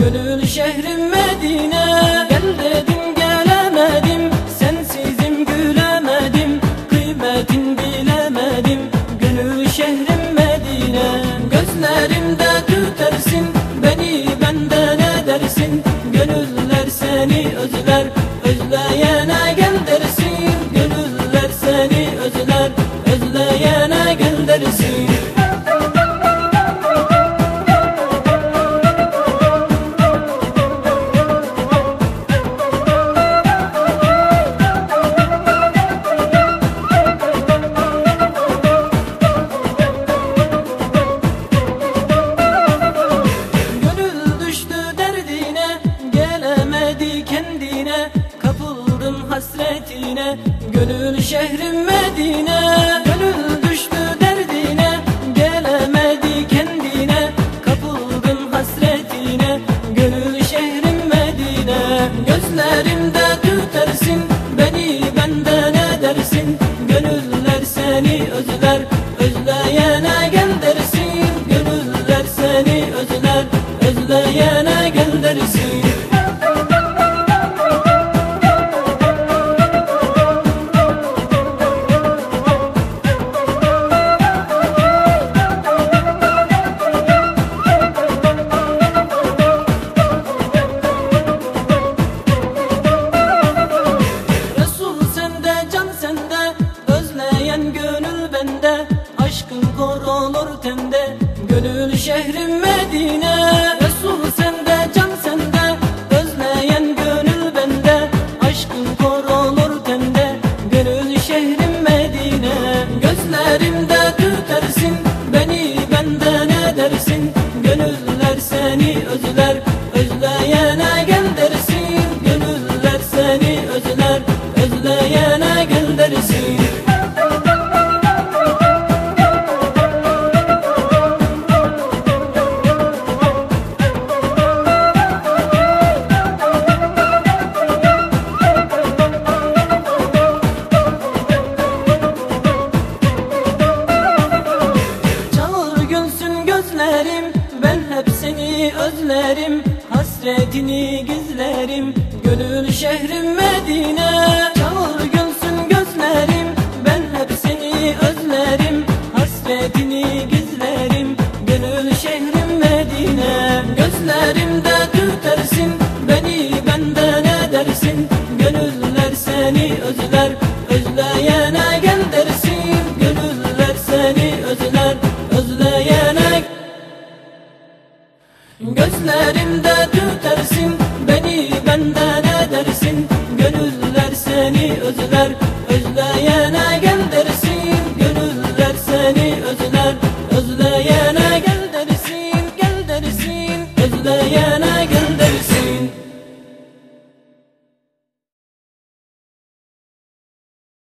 Gönül şehrim Medine. Gel dedim gelemedim. Sensizim gülemedim. Kıymetin bilemedim. Gönül şehrim Medine. Gözlerimde tütersin Beni benden edersin Gönüller seni özler Özleyene gel dersin. Gönüller seni özler Özleyene hasretine Gönül şehrim Medine. Gönül düştü derdine Gelemedi kendine. Kapıldım hasretine Gönül şehrim Medine. Gözlerimde tende Gönül şehrim Medine. Resul sende can sende Özleyen gönül bende. Aşkın korulur tende Gönül şehrim Medine. Gözlerimde tütersin Beni benden edersin Gönüller seni özler Özleyene gel dersin. Gönüller seni özler gözlerim Ben hep seni özlerim. Hasretini gizlerim Gönül şehrim Medine. Çağır gülsün gözlerim Ben hep seni özlerim. Hasretini gizlerim Gönül şehrim Medine. Gözlerimde tütersin Beni benden edersin. Gönüller seni özler Özleyene Gözlerimde tütersin Beni benden edersin. Gönüller seni özler Özleyene gel dersin Gönüller seni özler Özleyene gel dersin Gel dersin Özleyene